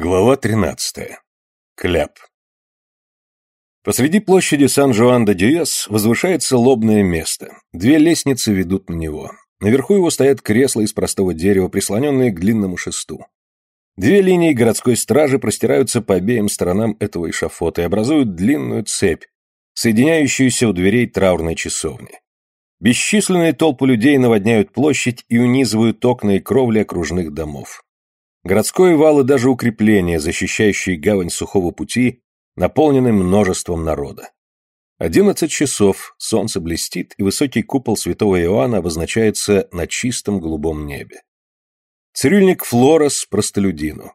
Глава 13. Кляп. Посреди площади Сан-Жуан-де-Дюэс возвышается лобное место. Две лестницы ведут на него. Наверху его стоят кресла из простого дерева, прислоненные к длинному шесту. Две линии городской стражи простираются по обеим сторонам этого эшафота и образуют длинную цепь, соединяющуюся у дверей траурной часовни. Бесчисленные толпы людей наводняют площадь и унизывают окна и кровли окружных домов. Городской вал и даже укрепления, защищающие гавань сухого пути, наполнены множеством народа. Одиннадцать часов, солнце блестит, и высокий купол святого Иоанна обозначается на чистом голубом небе. Цирюльник Флорес простолюдину.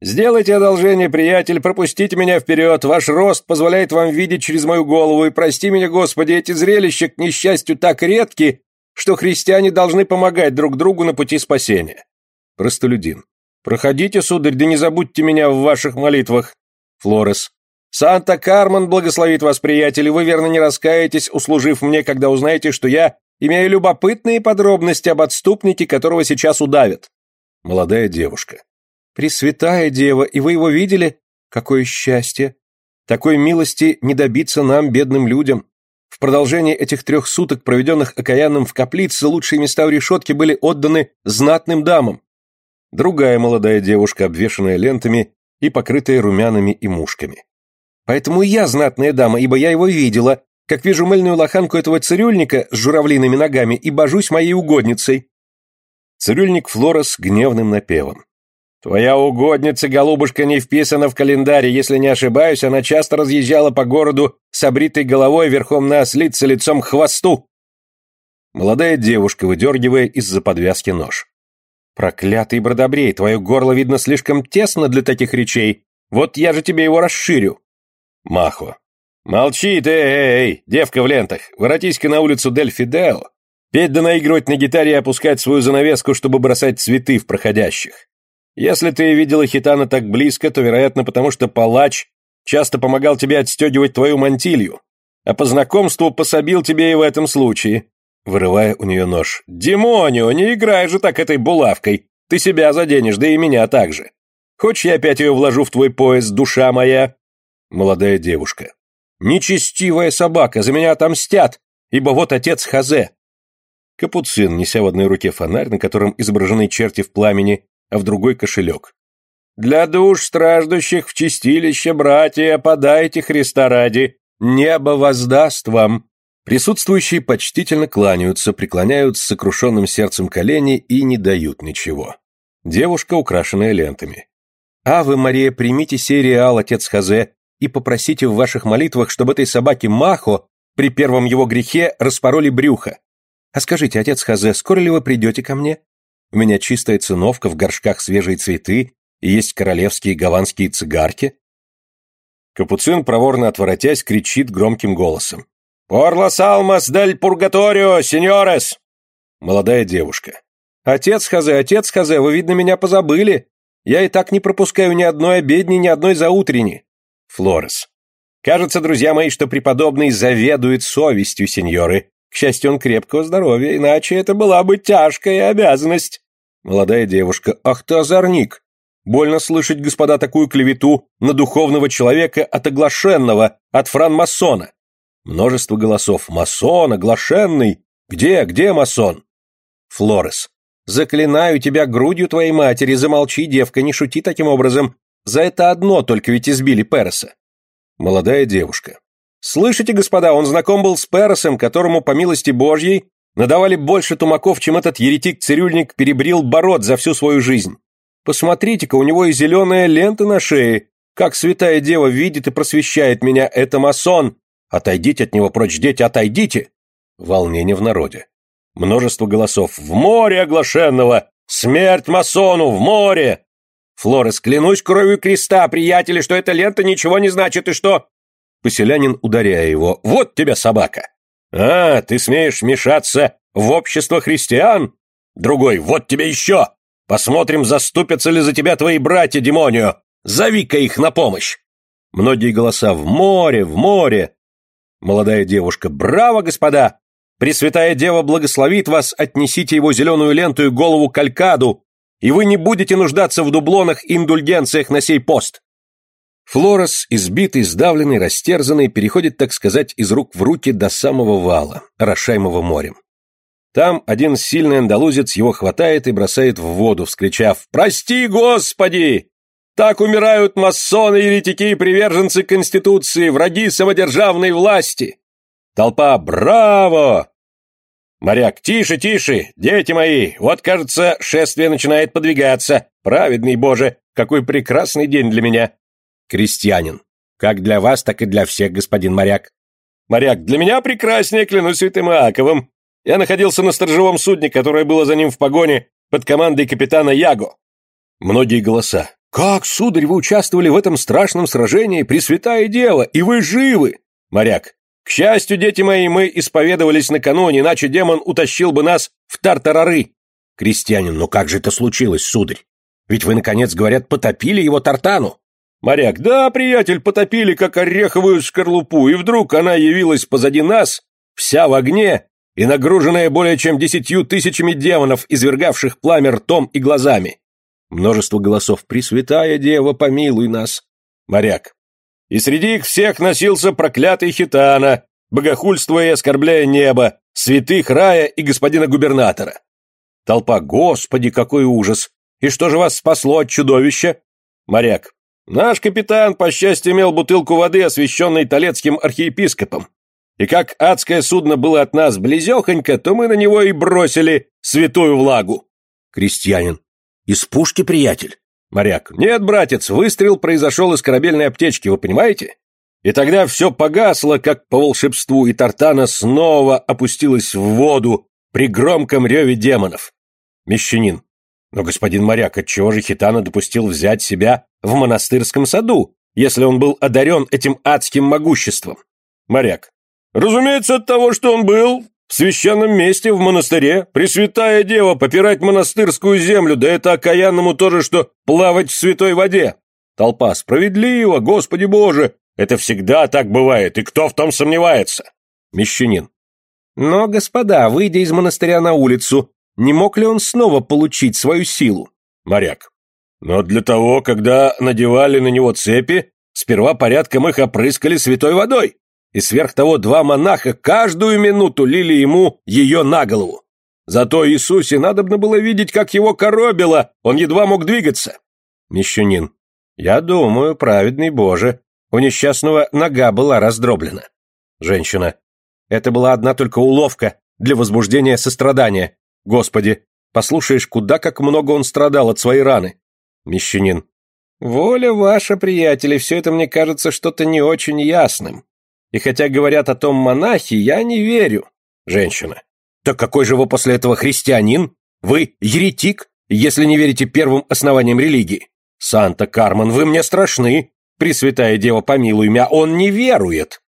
«Сделайте одолжение, приятель, пропустите меня вперед, ваш рост позволяет вам видеть через мою голову, и прости меня, Господи, эти зрелища, к несчастью, так редки, что христиане должны помогать друг другу на пути спасения». Простолюдин. «Проходите, сударь, да не забудьте меня в ваших молитвах». Флорес. «Санта-Карман благословит вас, приятель, вы верно не раскаетесь, услужив мне, когда узнаете, что я имею любопытные подробности об отступнике, которого сейчас удавят». Молодая девушка. «Пресвятая дева, и вы его видели? Какое счастье! Такой милости не добиться нам, бедным людям. В продолжение этих трех суток, проведенных окаянным в каплице, лучшие места у решетки были отданы знатным дамам. Другая молодая девушка, обвешанная лентами и покрытая румянами и мушками. Поэтому я знатная дама, ибо я его видела, как вижу мыльную лоханку этого цирюльника с журавлиными ногами и божусь моей угодницей. Цирюльник Флорес гневным напевом. «Твоя угодница, голубушка, не вписана в календарь, если не ошибаюсь, она часто разъезжала по городу с обритой головой верхом на ослице лицом к хвосту». Молодая девушка, выдергивая из-за подвязки нож. «Проклятый бродобрей, твое горло, видно, слишком тесно для таких речей. Вот я же тебе его расширю». Махо. «Молчи ты, эй, эй, девка в лентах, воротись-ка на улицу Дель Фидео. Петь да наигрывать на гитаре и опускать свою занавеску, чтобы бросать цветы в проходящих. Если ты видела Хитана так близко, то, вероятно, потому что палач часто помогал тебе отстегивать твою мантилью, а по знакомству пособил тебе и в этом случае вырывая у нее нож. «Димонио, не играй же так этой булавкой! Ты себя заденешь, да и меня также! Хочешь, я опять ее вложу в твой пояс, душа моя?» Молодая девушка. «Нечестивая собака, за меня отомстят, ибо вот отец Хазе!» Капуцин, неся в одной руке фонарь, на котором изображены черти в пламени, а в другой кошелек. «Для душ страждущих в чистилище, братья, подайте Христа ради, небо воздаст вам!» Присутствующие почтительно кланяются, преклоняют с сокрушенным сердцем колени и не дают ничего. Девушка, украшенная лентами. «А вы, Мария, примите сей реал, отец Хазе, и попросите в ваших молитвах, чтобы этой собаке Махо при первом его грехе распороли брюхо. А скажите, отец Хазе, скоро ли вы придете ко мне? У меня чистая циновка, в горшках свежие цветы, и есть королевские гаванские цигарки». Капуцин, проворно отворотясь, кричит громким голосом. «Por las del purgatorio, сеньорес!» Молодая девушка. «Отец Хазе, отец Хазе, вы, видно, меня позабыли. Я и так не пропускаю ни одной обедни, ни одной заутрени». Флорес. «Кажется, друзья мои, что преподобный заведует совестью, сеньоры. К счастью, он крепкого здоровья, иначе это была бы тяжкая обязанность». Молодая девушка. «Ах ты озорник! Больно слышать, господа, такую клевету на духовного человека от оглашенного, от франмасона. Множество голосов. «Масон! Оглашенный! Где, где масон?» Флорес. «Заклинаю тебя грудью твоей матери, замолчи, девка, не шути таким образом. За это одно только ведь избили Переса». Молодая девушка. «Слышите, господа, он знаком был с Пересом, которому, по милости Божьей, надавали больше тумаков, чем этот еретик-цирюльник перебрил бород за всю свою жизнь. Посмотрите-ка, у него и зеленая лента на шее. Как святая дева видит и просвещает меня, это масон, Отойдите от него прочь, дети, отойдите! Волнение в народе. Множество голосов. В море оглашенного! Смерть масону! В море! Флорес, клянусь кровью креста, приятели, что эта лента ничего не значит и что... Поселянин, ударяя его. Вот тебя собака! А, ты смеешь вмешаться в общество христиан? Другой, вот тебе еще! Посмотрим, заступятся ли за тебя твои братья, демонию! Зови-ка их на помощь! Многие голоса в море, в море. Молодая девушка. «Браво, господа! Пресвятая Дева благословит вас, отнесите его зеленую ленту и голову к Алькаду. и вы не будете нуждаться в дублонах и индульгенциях на сей пост. Флорес, избитый, сдавленный, растерзанный, переходит, так сказать, из рук в руки до самого вала, орошаемого морем. Там один сильный андалузец его хватает и бросает в воду, вскричав «Прости, Господи! Так умирают масоны, еретики и приверженцы Конституции, враги самодержавной власти!» Толпа «Браво!» Моряк «Тише, тише! Дети мои! Вот, кажется, шествие начинает подвигаться! Праведный Боже! Какой прекрасный день для меня!» Крестьянин. Как для вас, так и для всех, господин моряк. Моряк, для меня прекраснее, клянусь святым Иаковым. Я находился на сторожевом судне, которое было за ним в погоне под командой капитана Яго. Многие голоса. «Как, сударь, вы участвовали в этом страшном сражении, Пресвятая Дева, и вы живы!» Моряк. «К счастью, дети мои, мы исповедовались накануне, иначе демон утащил бы нас в тартарары». Крестьянин. «Но как же это случилось, сударь? Ведь вы, наконец, говорят, потопили его тартану». Моряк, да, приятель, потопили, как ореховую скорлупу, и вдруг она явилась позади нас, вся в огне и нагруженная более чем десятью тысячами демонов, извергавших пламя ртом и глазами. Множество голосов «Пресвятая Дева, помилуй нас!» Моряк. И среди их всех носился проклятый хитана, богохульствуя и оскорбляя небо, святых рая и господина губернатора. Толпа «Господи, какой ужас! И что же вас спасло от чудовища?» Моряк. Наш капитан, по счастью, имел бутылку воды, освященной Толецким архиепископом. И как адское судно было от нас близехонько, то мы на него и бросили святую влагу. Крестьянин. Из пушки, приятель? Моряк. Нет, братец, выстрел произошел из корабельной аптечки, вы понимаете? И тогда все погасло, как по волшебству, и Тартана снова опустилась в воду при громком реве демонов. Мещанин. Но господин моряк, отчего же Хитана допустил взять себя в монастырском саду, если он был одарен этим адским могуществом? Моряк. Разумеется, от того, что он был в священном месте в монастыре. Пресвятая Дева, попирать монастырскую землю, да это окаянному тоже, что плавать в святой воде. Толпа. Справедливо, Господи Боже! Это всегда так бывает, и кто в том сомневается? Мещанин. Но, господа, выйдя из монастыря на улицу, не мог ли он снова получить свою силу? Моряк. Но для того, когда надевали на него цепи, сперва порядком их опрыскали святой водой. И сверх того два монаха каждую минуту лили ему ее на голову. Зато Иисусе надобно было видеть, как его коробило, он едва мог двигаться. Мещанин. Я думаю, праведный Боже, у несчастного нога была раздроблена. Женщина. Это была одна только уловка для возбуждения сострадания. Господи, послушаешь, куда как много он страдал от своей раны. Мещанин. Воля ваша, приятели, все это мне кажется что-то не очень ясным. И хотя говорят о том монахи, я не верю. Женщина. Так какой же вы после этого христианин? Вы еретик, если не верите первым основаниям религии. Санта-Карман, вы мне страшны. Пресвятая Дева, помилуй меня, он не верует.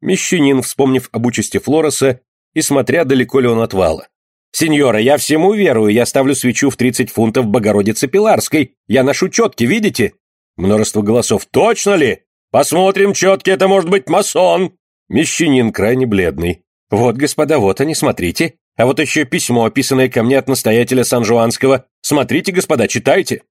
Мещанин, вспомнив об участи Флореса и смотря, далеко ли он от вала. «Сеньора, я всему верую, я ставлю свечу в 30 фунтов Богородицы Пиларской. Я ношу четки, видите?» Множество голосов. «Точно ли? Посмотрим, четки, это может быть масон!» Мещанин крайне бледный. «Вот, господа, вот они, смотрите. А вот еще письмо, описанное ко мне от настоятеля Сан-Жуанского. Смотрите, господа, читайте!»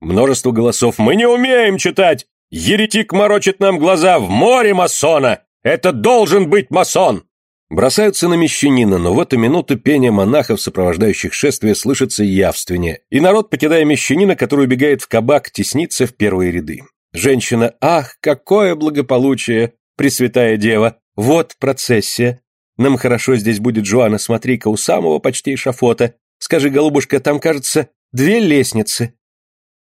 Множество голосов. «Мы не умеем читать! Еретик морочит нам глаза в море масона! Это должен быть масон!» Бросаются на мещанина, но в эту минуту пение монахов, сопровождающих шествие, слышится явственнее, и народ, покидая мещанина, который убегает в кабак, теснится в первые ряды. Женщина «Ах, какое благополучие, Пресвятая Дева! Вот процессия! Нам хорошо здесь будет, Жуана, смотри-ка, у самого почти шафота. Скажи, голубушка, там, кажется, две лестницы».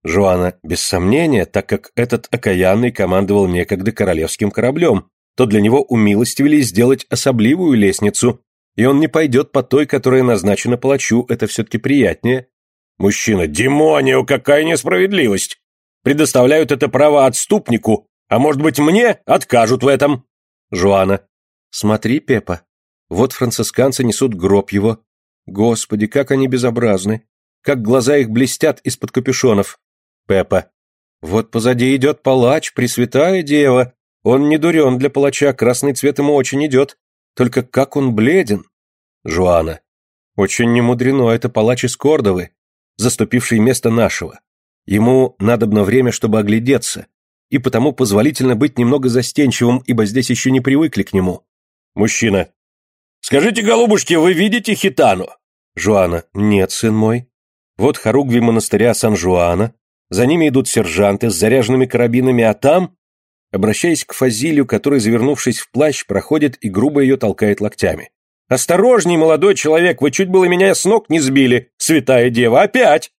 Жуана, без сомнения, так как этот окаянный командовал некогда королевским кораблем, то для него умилостивили сделать особливую лестницу, и он не пойдет по той, которая назначена палачу, это все-таки приятнее. Мужчина, демонию, какая несправедливость! Предоставляют это право отступнику, а может быть мне откажут в этом. Жуана, смотри, Пепа, вот францисканцы несут гроб его. Господи, как они безобразны! Как глаза их блестят из-под капюшонов. Пепа, вот позади идет палач, Пресвятая Дева, он не дурен для палача, красный цвет ему очень идет. Только как он бледен. Жуана. Очень немудрено, это палач из Кордовы. заступивший место нашего. Ему надобно время, чтобы оглядеться, и потому позволительно быть немного застенчивым, ибо здесь еще не привыкли к нему. Мужчина. «Скажите, голубушки, вы видите хитану?» Жуана. «Нет, сын мой». Вот хоругви монастыря Сан-Жуана, за ними идут сержанты с заряженными карабинами, а там... Обращаясь к Фазилю, который, завернувшись в плащ, проходит и грубо ее толкает локтями. «Осторожней, молодой человек, вы чуть было меня с ног не сбили, святая дева, опять!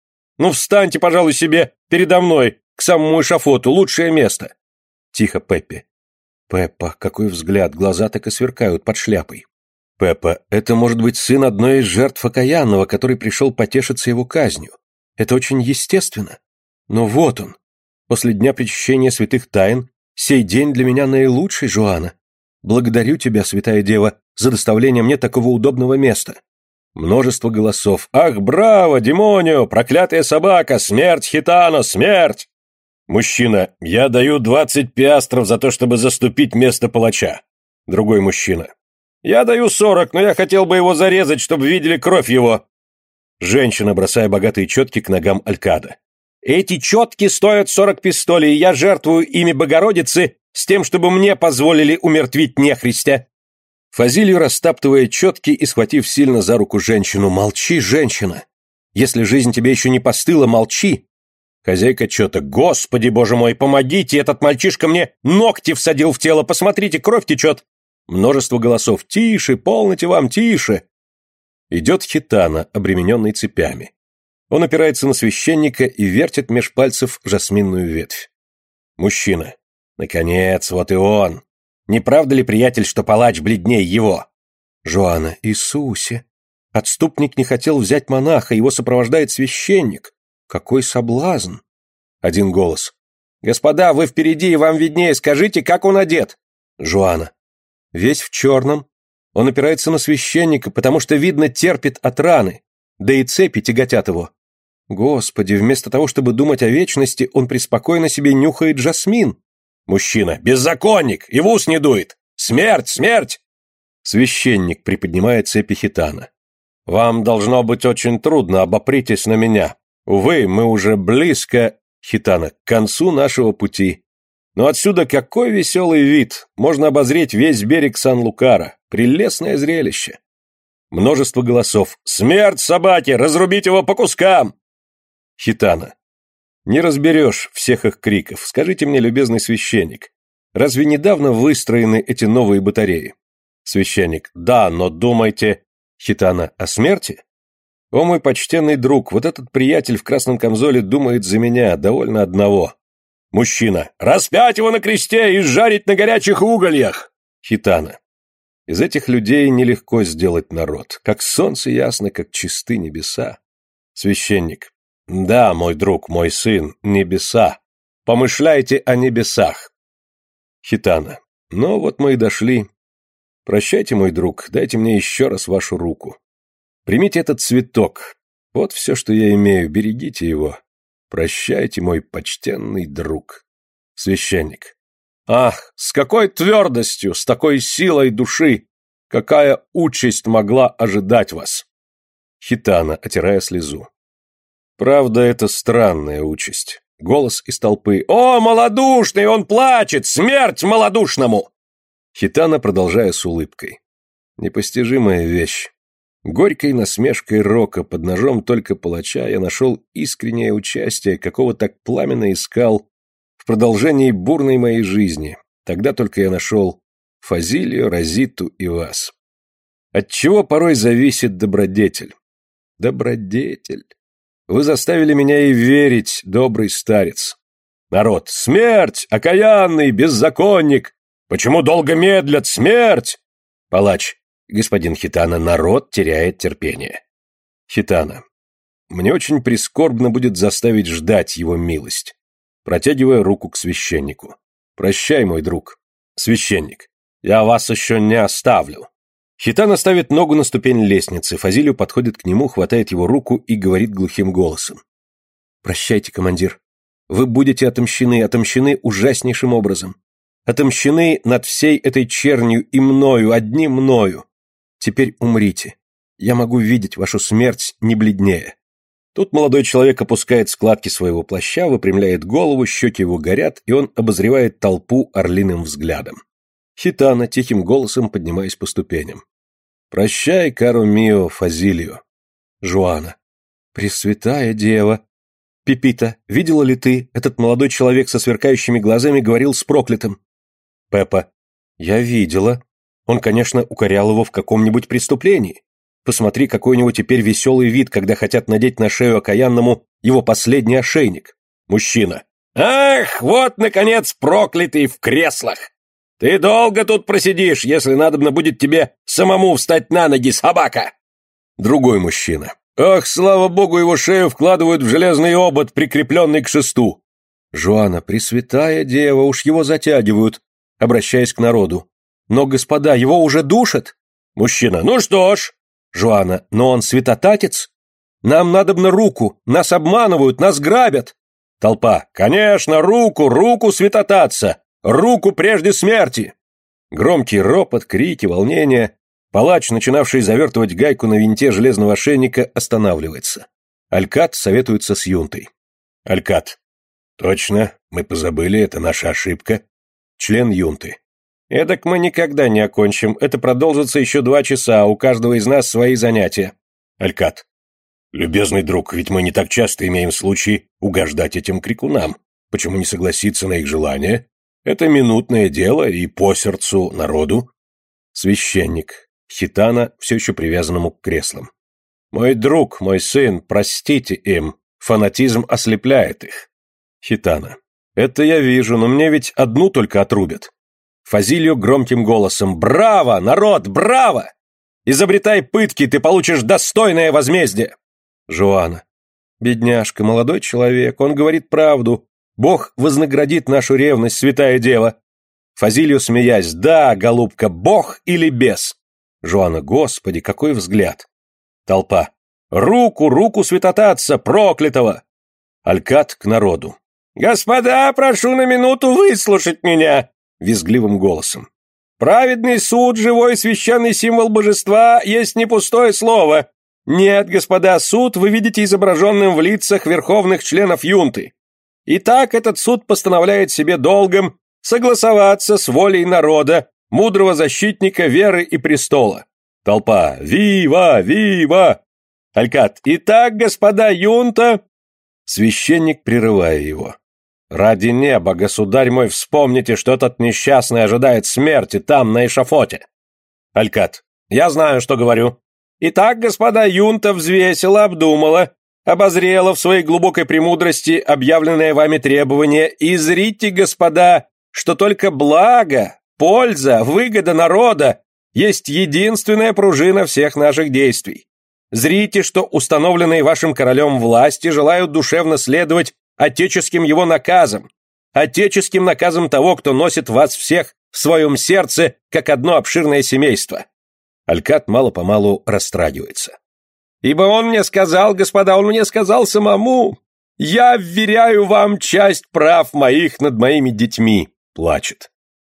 Ну встаньте, пожалуй, себе передо мной, к самому эшафоту, лучшее место!» Тихо, Пеппи. Пеппа, какой взгляд, глаза так и сверкают под шляпой. Пеппа, это может быть сын одной из жертв окаянного, который пришел потешиться его казнью. Это очень естественно. Но вот он. После дня причащения святых тайн, сей день для меня наилучший, Жуана. Благодарю тебя, святая дева, за доставление мне такого удобного места. Множество голосов. «Ах, браво, Димонио! Проклятая собака! Смерть, Хитано, смерть!» Мужчина. «Я даю двадцать пиастров за то, чтобы заступить место палача». Другой мужчина. «Я даю сорок, но я хотел бы его зарезать, чтобы видели кровь его». Женщина, бросая богатые четки к ногам Алькада. Эти четки стоят сорок пистолей, я жертвую ими Богородицы с тем, чтобы мне позволили умертвить нехристя». Фазилью растаптывая четки и схватив сильно за руку женщину, «Молчи, женщина! Если жизнь тебе еще не постыла, молчи!» Хозяйка четок, «Господи, боже мой, помогите! Этот мальчишка мне ногти всадил в тело! Посмотрите, кровь течет!» Множество голосов «Тише! Полноте вам, тише!» Идет хитана, обремененный цепями. Он опирается на священника и вертит меж пальцев жасминную ветвь. Мужчина. Наконец, вот и он. Не правда ли, приятель, что палач бледней его? Жуана. Иисусе. Отступник не хотел взять монаха, его сопровождает священник. Какой соблазн. Один голос. Господа, вы впереди, и вам виднее, скажите, как он одет? Жуана. Весь в черном. Он опирается на священника, потому что, видно, терпит от раны. Да и цепи тяготят его. Господи, вместо того, чтобы думать о вечности, он преспокойно себе нюхает жасмин. Мужчина. Беззаконник! И в ус не дует! Смерть! Смерть! Священник приподнимает цепи хитана. Вам должно быть очень трудно, обопритесь на меня. Увы, мы уже близко, хитана, к концу нашего пути. Но отсюда какой веселый вид! Можно обозреть весь берег Сан-Лукара. Прелестное зрелище. Множество голосов. «Смерть собаке! Разрубить его по кускам!» Хитана. Не разберешь всех их криков. Скажите мне, любезный священник, разве недавно выстроены эти новые батареи? Священник. Да, но думайте... Хитана. О смерти? О, мой почтенный друг, вот этот приятель в красном камзоле думает за меня, довольно одного. Мужчина. Распять его на кресте и жарить на горячих угольях. Хитана. Из этих людей нелегко сделать народ, как солнце ясно, как чисты небеса. Священник. Да, мой друг, мой сын, небеса. Помышляйте о небесах. Хитана. Ну вот мы и дошли. Прощайте, мой друг, дайте мне еще раз вашу руку. Примите этот цветок. Вот все, что я имею, берегите его. Прощайте, мой почтенный друг. Священник. Ах, с какой твердостью, с такой силой души! Какая участь могла ожидать вас? Хитана, отирая слезу. Правда, это странная участь. Голос из толпы. «О, малодушный, он плачет! Смерть малодушному!» Хитана, продолжая с улыбкой. Непостижимая вещь. Горькой насмешкой рока под ножом только палача я нашел искреннее участие, какого так пламенно искал в продолжении бурной моей жизни. Тогда только я нашел Фазилию, Розиту и вас. От чего порой зависит добродетель? Добродетель. Вы заставили меня и верить, добрый старец. Народ, смерть, окаянный, беззаконник. Почему долго медлят, смерть? Палач, господин Хитана, народ теряет терпение. Хитана, мне очень прискорбно будет заставить ждать его милость. Протягивая руку к священнику. Прощай, мой друг. Священник, я вас еще не оставлю. Хитана ставит ногу на ступень лестницы, Фазилю подходит к нему, хватает его руку и говорит глухим голосом. «Прощайте, командир. Вы будете отомщены, отомщены ужаснейшим образом. Отомщены над всей этой чернью и мною, одним мною. Теперь умрите. Я могу видеть вашу смерть не бледнее». Тут молодой человек опускает складки своего плаща, выпрямляет голову, щеки его горят, и он обозревает толпу орлиным взглядом. Хитана тихим голосом поднимаясь по ступеням. «Прощай, каро мио, Фазилио». Жуана. «Пресвятая дева». «Пипита, видела ли ты, этот молодой человек со сверкающими глазами говорил с проклятым?» Пеппа. «Я видела. Он, конечно, укорял его в каком-нибудь преступлении. Посмотри, какой у него теперь веселый вид, когда хотят надеть на шею окаянному его последний ошейник. Мужчина. «Ах, вот, наконец, проклятый в креслах! Ты долго тут просидишь, если надобно будет тебе самому встать на ноги, собака!» Другой мужчина. «Ах, слава богу, его шею вкладывают в железный обод, прикрепленный к шесту!» Жуана, пресвятая дева, уж его затягивают, обращаясь к народу. «Но, господа, его уже душат?» Мужчина. «Ну что ж, Жуана, но он святотатец? Нам надобно руку, нас обманывают, нас грабят. Толпа, конечно, руку, руку святотатца, руку прежде смерти. Громкий ропот, крики, волнение. Палач, начинавший завертывать гайку на винте железного ошейника, останавливается. Алькат советуется с юнтой. Алькат. Точно, мы позабыли, это наша ошибка. Член юнты. Эдак мы никогда не окончим. Это продолжится еще два часа, у каждого из нас свои занятия. Алькат. Любезный друг, ведь мы не так часто имеем случай угождать этим крикунам. Почему не согласиться на их желание? Это минутное дело и по сердцу народу. Священник. Хитана, все еще привязанному к креслам. Мой друг, мой сын, простите им. Фанатизм ослепляет их. Хитана. Это я вижу, но мне ведь одну только отрубят. Фазилио громким голосом «Браво, народ, браво! Изобретай пытки, ты получишь достойное возмездие!» Жуана. «Бедняжка, молодой человек, он говорит правду. Бог вознаградит нашу ревность, святая дева». Фазилио, смеясь, «Да, голубка, Бог или бес?» Жуана, «Господи, какой взгляд!» Толпа. «Руку, руку святотатца, проклятого!» Алькат к народу. «Господа, прошу на минуту выслушать меня визгливым голосом. «Праведный суд, живой священный символ божества, есть не пустое слово. Нет, господа, суд вы видите изображенным в лицах верховных членов юнты. Итак, этот суд постановляет себе долгом согласоваться с волей народа, мудрого защитника веры и престола. Толпа «Вива! Вива!» Алькат «Итак, господа юнта...» Священник, прерывая его. Ради неба, государь мой, вспомните, что этот несчастный ожидает смерти там, на эшафоте. Алькат. Я знаю, что говорю. Итак, господа, юнта взвесила, обдумала, обозрела в своей глубокой премудрости объявленное вами требование, и зрите, господа, что только благо, польза, выгода народа есть единственная пружина всех наших действий. Зрите, что установленные вашим королем власти желают душевно следовать отеческим его наказом, отеческим наказом того, кто носит вас всех в своем сердце, как одно обширное семейство. Алькат мало-помалу растрагивается. Ибо он мне сказал, господа, он мне сказал самому, я вверяю вам часть прав моих над моими детьми, плачет.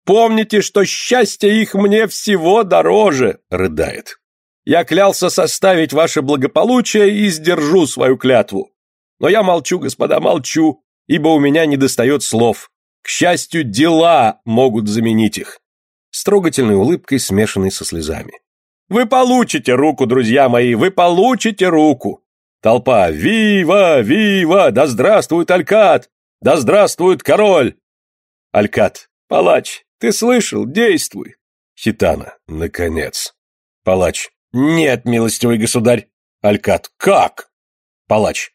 Помните, что счастье их мне всего дороже, рыдает. Я клялся составить ваше благополучие и сдержу свою клятву. Но я молчу, господа, молчу, ибо у меня недостает слов. К счастью, дела могут заменить их. С трогательной улыбкой, смешанной со слезами. Вы получите руку, друзья мои, вы получите руку. Толпа «Вива! Вива! Да здравствует Алькат! Да здравствует король!» Алькат «Палач, ты слышал? Действуй!» Хитана «Наконец!» Палач «Нет, милостивый государь!» Алькат «Как?» Палач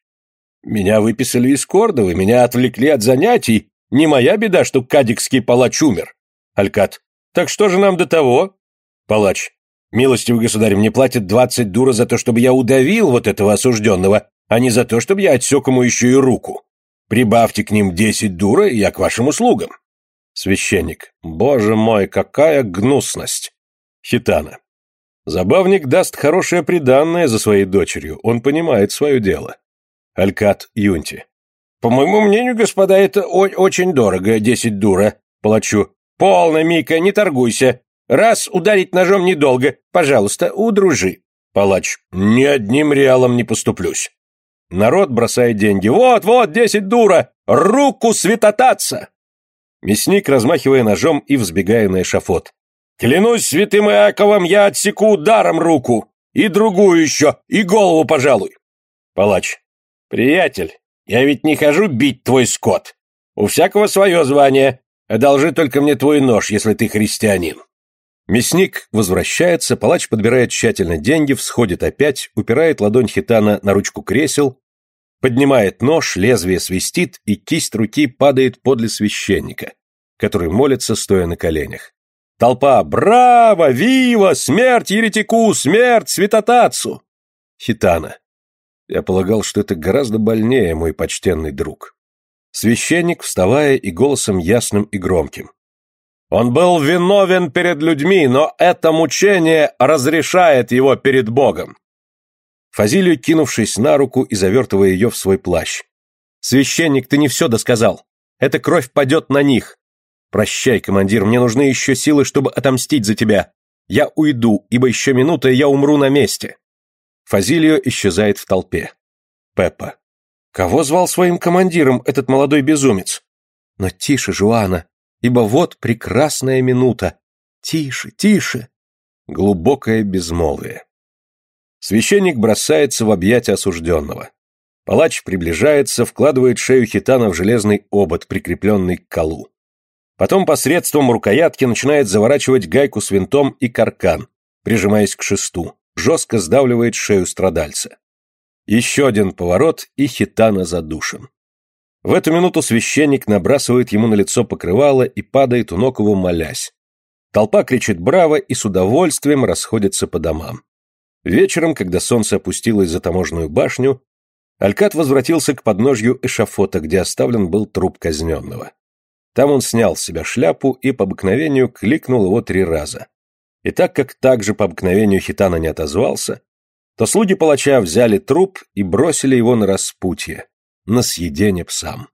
меня выписали из Кордовы, меня отвлекли от занятий. Не моя беда, что кадикский палач умер. Алькат. Так что же нам до того? Палач. Милостивый государь, мне платят двадцать дура за то, чтобы я удавил вот этого осужденного, а не за то, чтобы я отсек ему еще и руку. Прибавьте к ним десять дура, и я к вашим услугам. Священник. Боже мой, какая гнусность. Хитана. Забавник даст хорошее приданное за своей дочерью, он понимает свое дело. Алькат Юнти. По моему мнению, господа, это очень дорого, десять дура. Плачу. Полно, Мика, не торгуйся. Раз ударить ножом недолго, пожалуйста, удружи. Палач. Ни одним реалом не поступлюсь. Народ бросает деньги. «Вот, вот, десять дура! Руку святотаться!» Мясник, размахивая ножом и взбегая на эшафот. «Клянусь святым Иаковом, я отсеку ударом руку! И другую еще, и голову, пожалуй!» Палач. «Приятель, я ведь не хожу бить твой скот. У всякого свое звание. Одолжи только мне твой нож, если ты христианин». Мясник возвращается, палач подбирает тщательно деньги, всходит опять, упирает ладонь хитана на ручку кресел, поднимает нож, лезвие свистит, и кисть руки падает подле священника, который молится, стоя на коленях. Толпа «Браво! Вива! Смерть еретику! Смерть святотатцу!» Хитана. Я полагал, что это гораздо больнее, мой почтенный друг. Священник, вставая и голосом ясным и громким. Он был виновен перед людьми, но это мучение разрешает его перед Богом. Фазилию, кинувшись на руку и завертывая ее в свой плащ. «Священник, ты не все досказал. Эта кровь падет на них. Прощай, командир, мне нужны еще силы, чтобы отомстить за тебя. Я уйду, ибо еще минута, я умру на месте». Фазилио исчезает в толпе. Пеппа. Кого звал своим командиром этот молодой безумец? Но тише, Жуана, ибо вот прекрасная минута. Тише, тише. Глубокое безмолвие. Священник бросается в объятия осужденного. Палач приближается, вкладывает шею хитана в железный обод, прикрепленный к колу. Потом посредством рукоятки начинает заворачивать гайку с винтом и каркан, прижимаясь к шесту, жестко сдавливает шею страдальца. Еще один поворот, и хитана задушен. В эту минуту священник набрасывает ему на лицо покрывало и падает у ног его, молясь. Толпа кричит «Браво!» и с удовольствием расходится по домам. Вечером, когда солнце опустилось за таможенную башню, Алькат возвратился к подножью эшафота, где оставлен был труп казненного. Там он снял с себя шляпу и по обыкновению кликнул его три раза. И так как также по обыкновению Хитана не отозвался, то слуги палача взяли труп и бросили его на распутье, на съедение псам.